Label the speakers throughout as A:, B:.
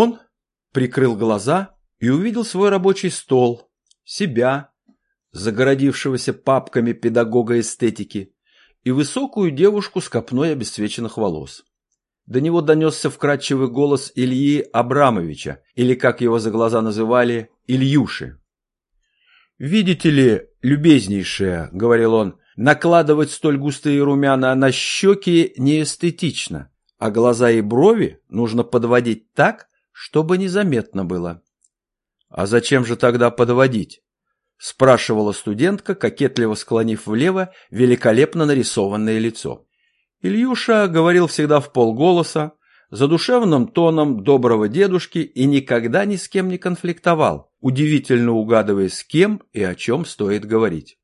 A: Он прикрыл глаза и увидел свой рабочий стол, себя, загородившегося папками педагога эстетики, и высокую девушку с копной обесцвеченных волос. До него донесся вкрадчивый голос Ильи Абрамовича, или, как его за глаза называли, Ильюши. «Видите ли, любезнейшая, — говорил он, — накладывать столь густые румяна на щеки неэстетично, а глаза и брови нужно подводить так, чтобы незаметно было». «А зачем же тогда подводить?» — спрашивала студентка, кокетливо склонив влево великолепно нарисованное лицо. Ильюша говорил всегда в полголоса, задушевным тоном доброго дедушки и никогда ни с кем не конфликтовал, удивительно угадывая, с кем и о чем стоит говорить.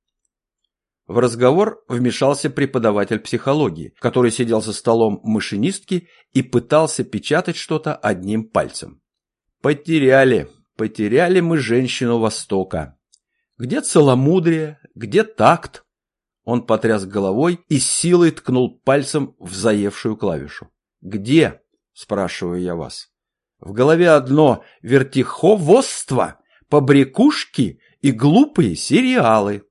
A: В разговор вмешался преподаватель психологии, который сидел за столом машинистки и пытался печатать что-то одним пальцем. «Потеряли, потеряли мы женщину Востока. Где целомудрие, где такт? Он потряс головой и силой ткнул пальцем в заевшую клавишу. Где? Спрашиваю я вас. В голове одно вертиховодство, побрякушки и глупые сериалы.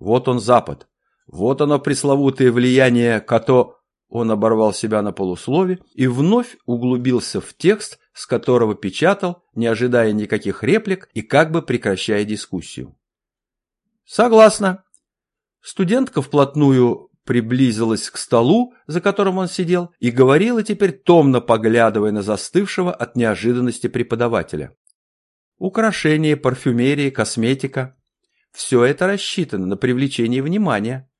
A: Вот он Запад. Вот оно пресловутое влияние Като... Он оборвал себя на полуслове и вновь углубился в текст, с которого печатал, не ожидая никаких реплик и как бы прекращая дискуссию. Согласна. Студентка вплотную приблизилась к столу, за которым он сидел, и говорила теперь томно поглядывая на застывшего от неожиданности преподавателя. Украшения, парфюмерия, косметика – все это рассчитано на привлечение внимания.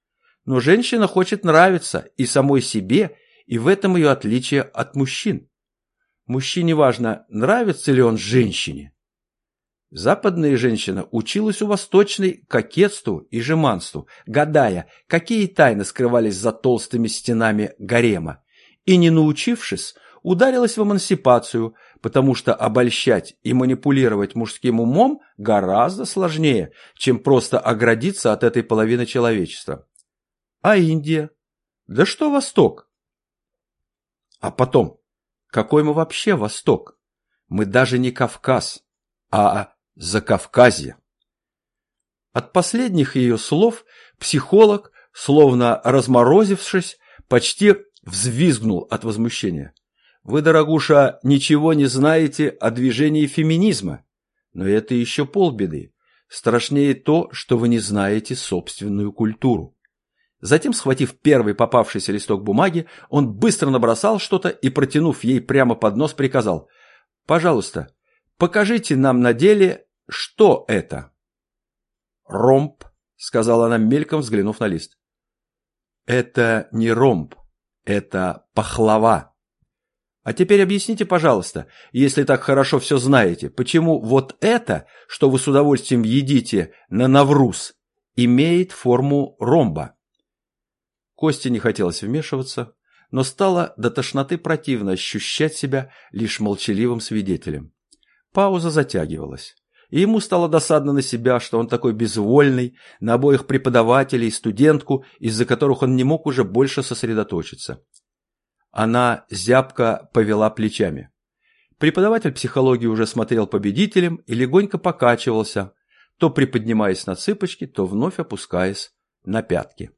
A: Но женщина хочет нравиться и самой себе, и в этом ее отличие от мужчин. Мужчине важно, нравится ли он женщине, Западная женщина училась у восточной кокетству и жеманству, гадая, какие тайны скрывались за толстыми стенами гарема, и, не научившись, ударилась в эмансипацию, потому что обольщать и манипулировать мужским умом гораздо сложнее, чем просто оградиться от этой половины человечества. А Индия? Да что Восток? А потом, какой мы вообще Восток? Мы даже не Кавказ, а Закавказье. От последних ее слов психолог, словно разморозившись, почти взвизгнул от возмущения. Вы, дорогуша, ничего не знаете о движении феминизма. Но это еще полбеды. Страшнее то, что вы не знаете собственную культуру. Затем, схватив первый попавшийся листок бумаги, он быстро набросал что-то и, протянув ей прямо под нос, приказал. «Пожалуйста, покажите нам на деле что это? Ромб, сказала она мельком, взглянув на лист. Это не ромб, это пахлава. А теперь объясните, пожалуйста, если так хорошо все знаете, почему вот это, что вы с удовольствием едите на Навруз, имеет форму ромба? Косте не хотелось вмешиваться, но стало до тошноты противно ощущать себя лишь молчаливым свидетелем. Пауза затягивалась и ему стало досадно на себя, что он такой безвольный, на обоих преподавателей студентку, из-за которых он не мог уже больше сосредоточиться. Она зябко повела плечами. Преподаватель психологии уже смотрел победителем и легонько покачивался, то приподнимаясь на цыпочки, то вновь опускаясь на пятки.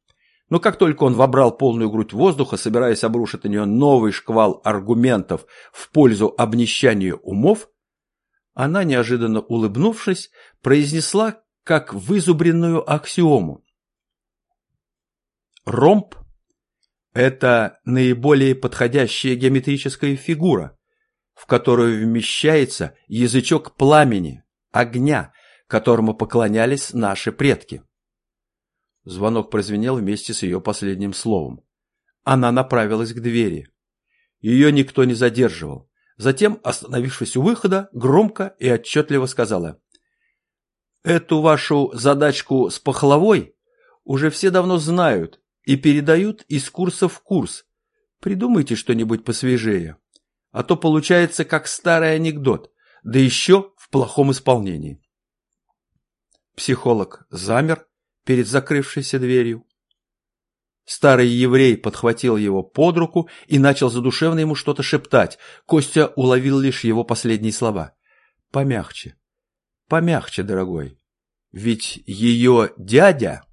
A: Но как только он вобрал полную грудь воздуха, собираясь обрушить на нее новый шквал аргументов в пользу обнищания умов, она, неожиданно улыбнувшись, произнесла как вызубренную аксиому. Ромб – это наиболее подходящая геометрическая фигура, в которую вмещается язычок пламени, огня, которому поклонялись наши предки. Звонок прозвенел вместе с ее последним словом. Она направилась к двери. Ее никто не задерживал. Затем, остановившись у выхода, громко и отчетливо сказала. «Эту вашу задачку с пахлавой уже все давно знают и передают из курса в курс. Придумайте что-нибудь посвежее, а то получается как старый анекдот, да еще в плохом исполнении». Психолог замер перед закрывшейся дверью. Старый еврей подхватил его под руку и начал задушевно ему что-то шептать. Костя уловил лишь его последние слова. «Помягче, помягче, дорогой. Ведь ее дядя